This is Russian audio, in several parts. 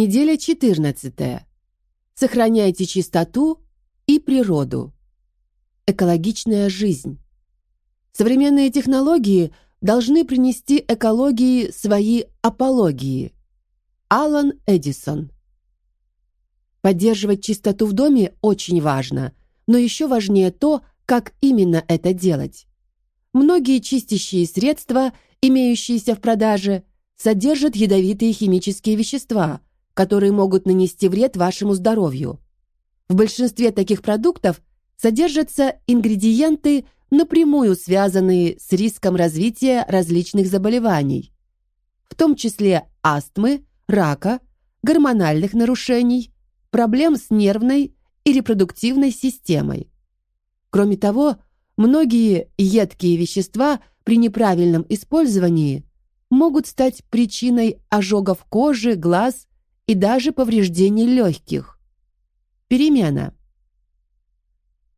Неделя 14. Сохраняйте чистоту и природу. Экологичная жизнь. Современные технологии должны принести экологии свои апологии. Алан Эдисон. Поддерживать чистоту в доме очень важно, но еще важнее то, как именно это делать. Многие чистящие средства, имеющиеся в продаже, содержат ядовитые химические вещества, которые могут нанести вред вашему здоровью. В большинстве таких продуктов содержатся ингредиенты, напрямую связанные с риском развития различных заболеваний, в том числе астмы, рака, гормональных нарушений, проблем с нервной и репродуктивной системой. Кроме того, многие едкие вещества при неправильном использовании могут стать причиной ожогов кожи, глаз и даже повреждений легких. Перемена.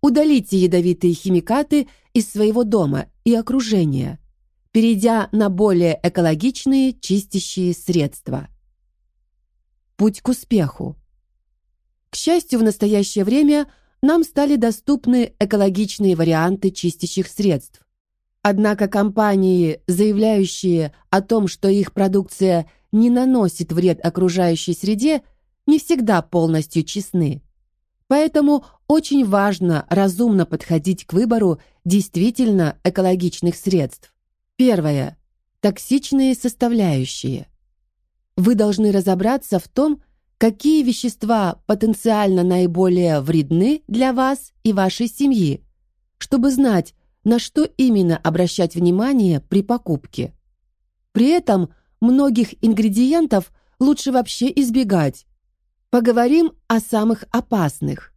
Удалите ядовитые химикаты из своего дома и окружения, перейдя на более экологичные чистящие средства. Путь к успеху. К счастью, в настоящее время нам стали доступны экологичные варианты чистящих средств. Однако компании, заявляющие о том, что их продукция не наносит вред окружающей среде, не всегда полностью честны. Поэтому очень важно разумно подходить к выбору действительно экологичных средств. Первое. Токсичные составляющие. Вы должны разобраться в том, какие вещества потенциально наиболее вредны для вас и вашей семьи, чтобы знать, на что именно обращать внимание при покупке. При этом многих ингредиентов лучше вообще избегать, Поговорим о самых опасных.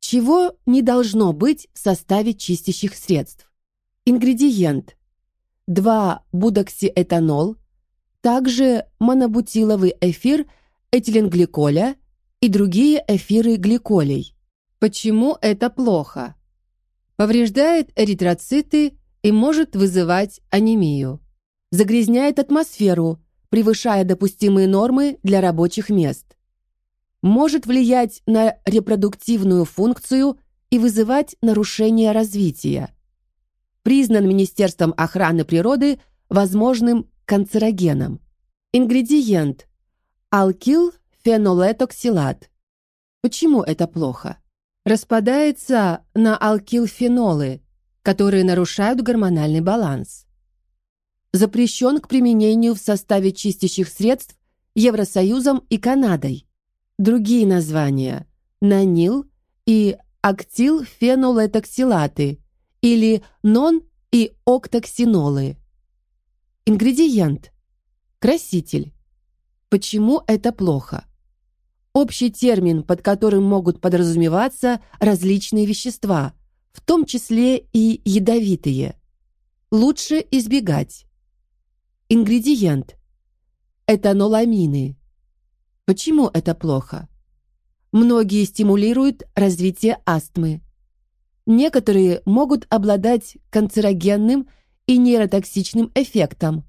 Чего не должно быть в составе чистящих средств? Ингредиент: 2-будоксиэтанол, также монобутиловый эфир этиленгликоля и другие эфиры гликолей. Почему это плохо? Повреждает эритроциты и может вызывать анемию. Загрязняет атмосферу, превышая допустимые нормы для рабочих мест может влиять на репродуктивную функцию и вызывать нарушение развития. Признан Министерством охраны природы возможным канцерогеном. Ингредиент алкилфенолетоксилат. Почему это плохо? Распадается на алкилфенолы, которые нарушают гормональный баланс. Запрещен к применению в составе чистящих средств Евросоюзом и Канадой. Другие названия – нанил и актилфенолетоксилаты или нон- и октоксинолы. Ингредиент – краситель. Почему это плохо? Общий термин, под которым могут подразумеваться различные вещества, в том числе и ядовитые. Лучше избегать. Ингредиент – этаноламины Почему это плохо? Многие стимулируют развитие астмы. Некоторые могут обладать канцерогенным и нейротоксичным эффектом.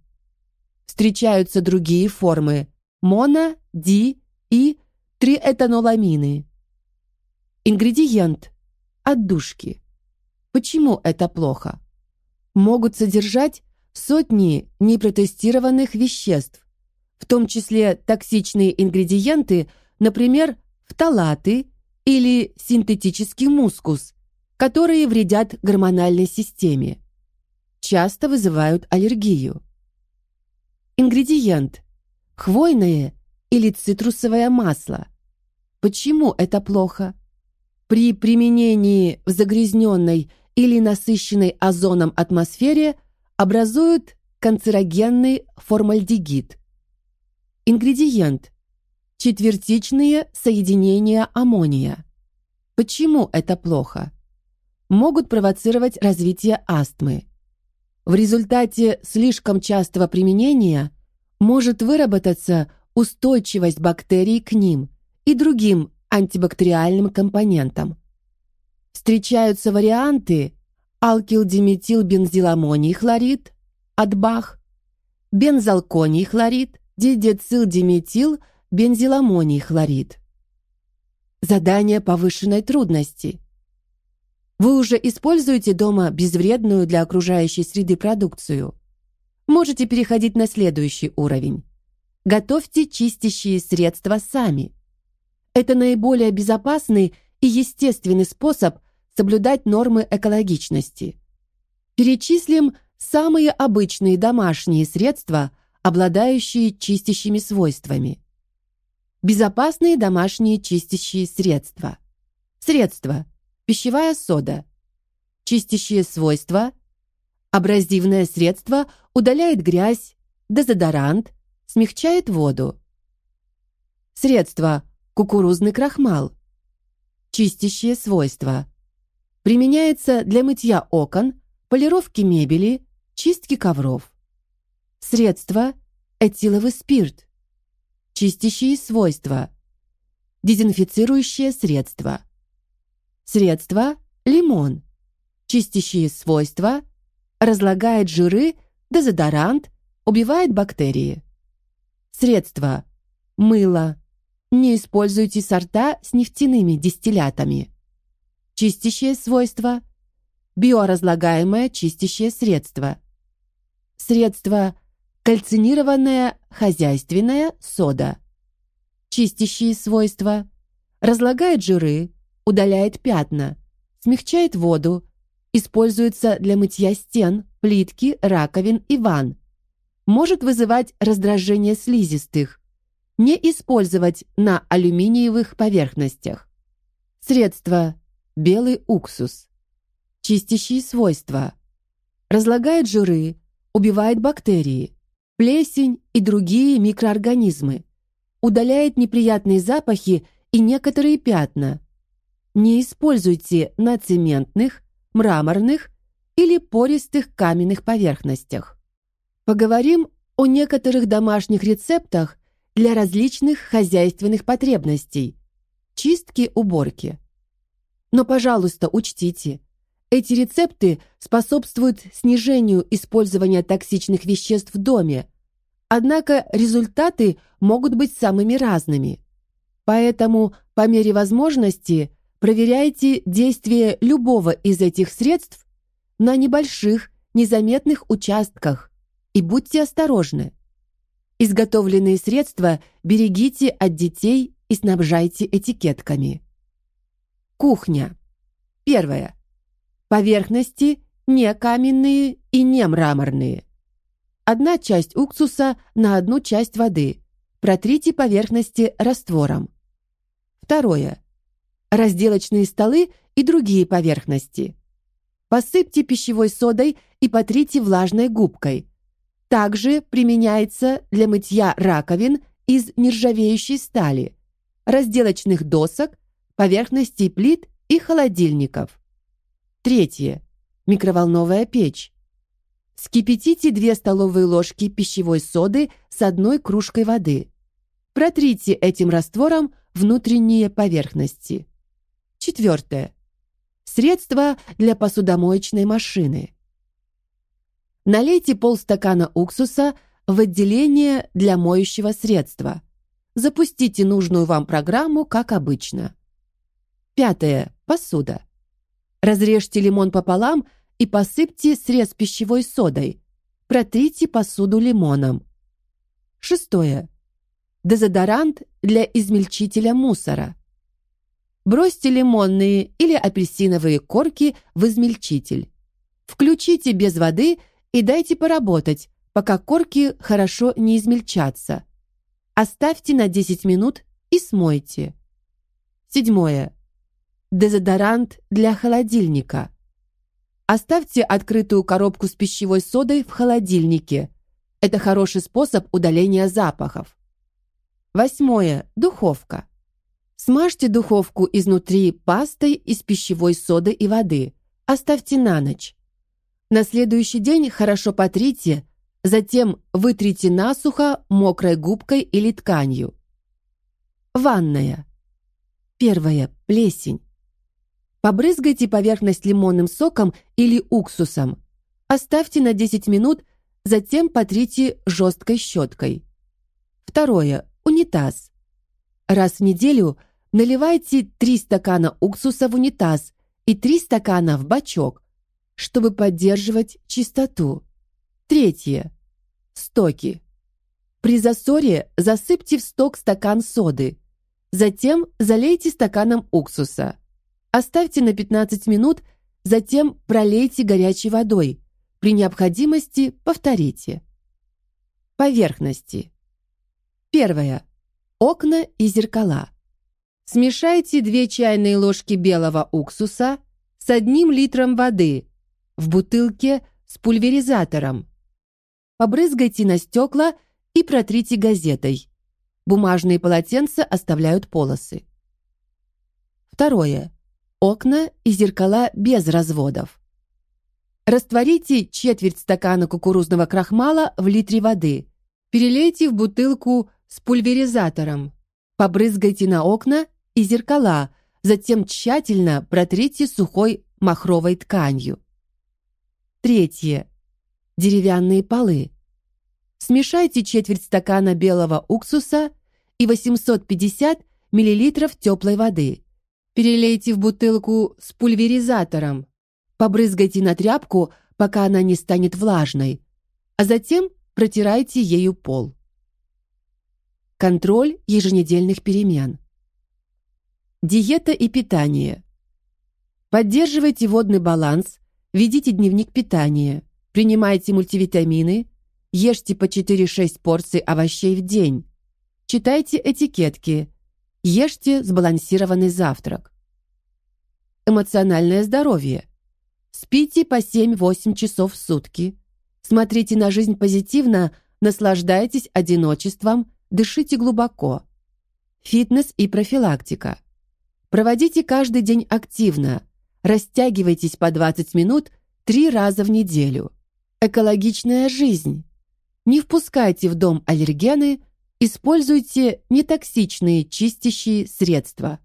Встречаются другие формы моно, ди и триэтаноламины. Ингредиент отдушки. Почему это плохо? Могут содержать сотни непротестированных веществ, в том числе токсичные ингредиенты, например, фталаты или синтетический мускус, которые вредят гормональной системе. Часто вызывают аллергию. Ингредиент: хвойное или цитрусовое масло. Почему это плохо? При применении в загрязненной или насыщенной озоном атмосфере образуют канцерогенный формальдегид. Ингредиент. Четвертичные соединения аммония. Почему это плохо? Могут провоцировать развитие астмы. В результате слишком частого применения может выработаться устойчивость бактерий к ним и другим антибактериальным компонентам. Встречаются варианты алкилдиметилбензиламоний хлорид, АДБАХ, бензалконий хлорид, дидецилдиметил хлорид. Задание повышенной трудности. Вы уже используете дома безвредную для окружающей среды продукцию. Можете переходить на следующий уровень. Готовьте чистящие средства сами. Это наиболее безопасный и естественный способ соблюдать нормы экологичности. Перечислим самые обычные домашние средства, обладающие чистящими свойствами. Безопасные домашние чистящие средства. Средства: пищевая сода. Чистящие свойства: абразивное средство удаляет грязь, дезодорант, смягчает воду. Средство: кукурузный крахмал. Чистящие свойства: применяется для мытья окон, полировки мебели, чистки ковров. Средства: этиловый спирт. Чистящие свойства: дезинфицирующее средство. Средство: лимон. Чистящие свойства: разлагает жиры, дезодорант, убивает бактерии. Средство: мыло. Не используйте сорта с нефтяными дистиллятами. Чистящее свойства: биоразлагаемое чистящее средство. Средство кальцинированная хозяйственная сода. Чистящие свойства: разлагает жиры, удаляет пятна, смягчает воду, используется для мытья стен, плитки, раковин и ванн. Может вызывать раздражение слизистых. Не использовать на алюминиевых поверхностях. Средство: белый уксус. Чистящие свойства: разлагает жиры, убивает бактерии, плесень и другие микроорганизмы, удаляет неприятные запахи и некоторые пятна. Не используйте на цементных, мраморных или пористых каменных поверхностях. Поговорим о некоторых домашних рецептах для различных хозяйственных потребностей. Чистки, уборки. Но, пожалуйста, учтите, эти рецепты способствуют снижению использования токсичных веществ в доме, однако результаты могут быть самыми разными. Поэтому, по мере возможности, проверяйте действие любого из этих средств на небольших, незаметных участках и будьте осторожны. Изготовленные средства берегите от детей и снабжайте этикетками. Кухня. Первое. Поверхности не каменные и не мраморные. Одна часть уксуса на одну часть воды. Протрите поверхности раствором. Второе. Разделочные столы и другие поверхности. Посыпьте пищевой содой и потрите влажной губкой. Также применяется для мытья раковин из нержавеющей стали, разделочных досок, поверхностей плит и холодильников. Третье. Микроволновая печь. Скипятите 2 столовые ложки пищевой соды с одной кружкой воды. Протрите этим раствором внутренние поверхности. Четвертое. Средство для посудомоечной машины. Налейте полстакана уксуса в отделение для моющего средства. Запустите нужную вам программу, как обычно. Пятое. Посуда. Разрежьте лимон пополам и посыпьте срез пищевой содой. Протрите посуду лимоном. Шестое. Дезодорант для измельчителя мусора. Бросьте лимонные или апельсиновые корки в измельчитель. Включите без воды и дайте поработать, пока корки хорошо не измельчатся. Оставьте на 10 минут и смойте. Седьмое дезодорант для холодильника. Оставьте открытую коробку с пищевой содой в холодильнике. Это хороший способ удаления запахов. Восьмое. Духовка. Смажьте духовку изнутри пастой из пищевой соды и воды. Оставьте на ночь. На следующий день хорошо потрите, затем вытрите насухо мокрой губкой или тканью. Ванная. Первое. Плесень. Побрызгайте поверхность лимонным соком или уксусом. Оставьте на 10 минут, затем потрите жесткой щеткой. Второе. Унитаз. Раз в неделю наливайте 3 стакана уксуса в унитаз и 3 стакана в бачок, чтобы поддерживать чистоту. Третье. Стоки. При засоре засыпьте в сток стакан соды. Затем залейте стаканом уксуса. Оставьте на 15 минут, затем пролейте горячей водой. При необходимости повторите. Поверхности. Первое. Окна и зеркала. Смешайте 2 чайные ложки белого уксуса с 1 литром воды в бутылке с пульверизатором. Побрызгайте на стекла и протрите газетой. Бумажные полотенца оставляют полосы. Второе. Окна и зеркала без разводов. Растворите четверть стакана кукурузного крахмала в литре воды. Перелейте в бутылку с пульверизатором. Побрызгайте на окна и зеркала, затем тщательно протрите сухой махровой тканью. Третье. Деревянные полы. Смешайте четверть стакана белого уксуса и 850 мл теплой воды. Перелейте в бутылку с пульверизатором. Побрызгайте на тряпку, пока она не станет влажной, а затем протирайте ею пол. Контроль еженедельных перемен. Диета и питание. Поддерживайте водный баланс, ведите дневник питания, принимайте мультивитамины, Ешьте по 4-6 порций овощей в день. Читайте этикетки. Ешьте сбалансированный завтрак. Эмоциональное здоровье. Спите по 7-8 часов в сутки. Смотрите на жизнь позитивно, наслаждайтесь одиночеством, дышите глубоко. Фитнес и профилактика. Проводите каждый день активно. Растягивайтесь по 20 минут три раза в неделю. Экологичная жизнь. Не впускайте в дом аллергены, используйте нетоксичные чистящие средства.